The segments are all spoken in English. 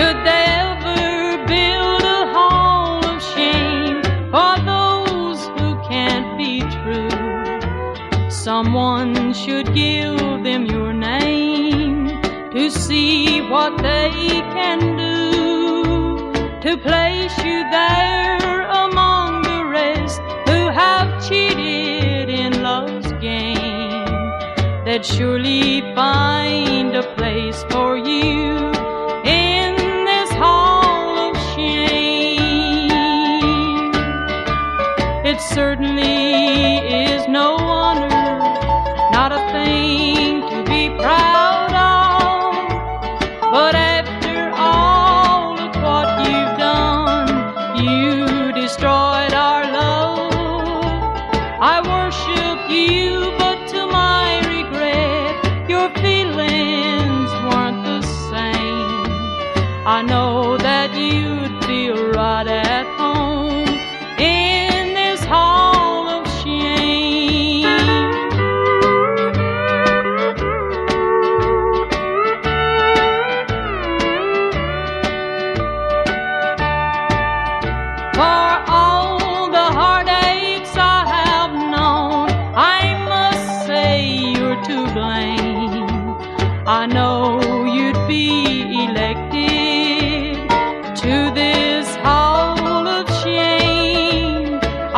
Should they ever build a hall of shame for those who can't be true? Someone should give them your name to see what they can do to place you there among the rest who have cheated in love's game. They'd surely find a place for you Certainly is no honor, not a thing to be proud of. But after all of what you've done, you destroyed our love. I worship you, but to my regret, your feelings weren't the same. I know that you'd feel right at home blame. I know you'd be elected to this hall of shame.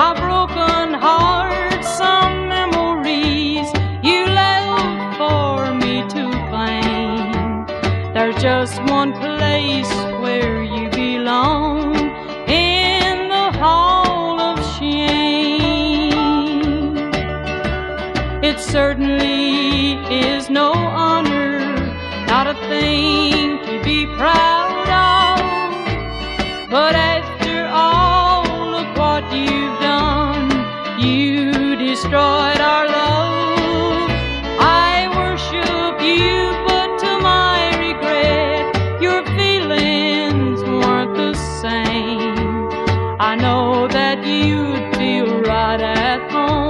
A broken heart, some memories you left for me to claim. There's just one place where it certainly is no honor, not a thing to be proud of. But after all, look what you've done, you destroyed our love. I worship you, but to my regret, your feelings weren't the same. I know that you'd feel right at home.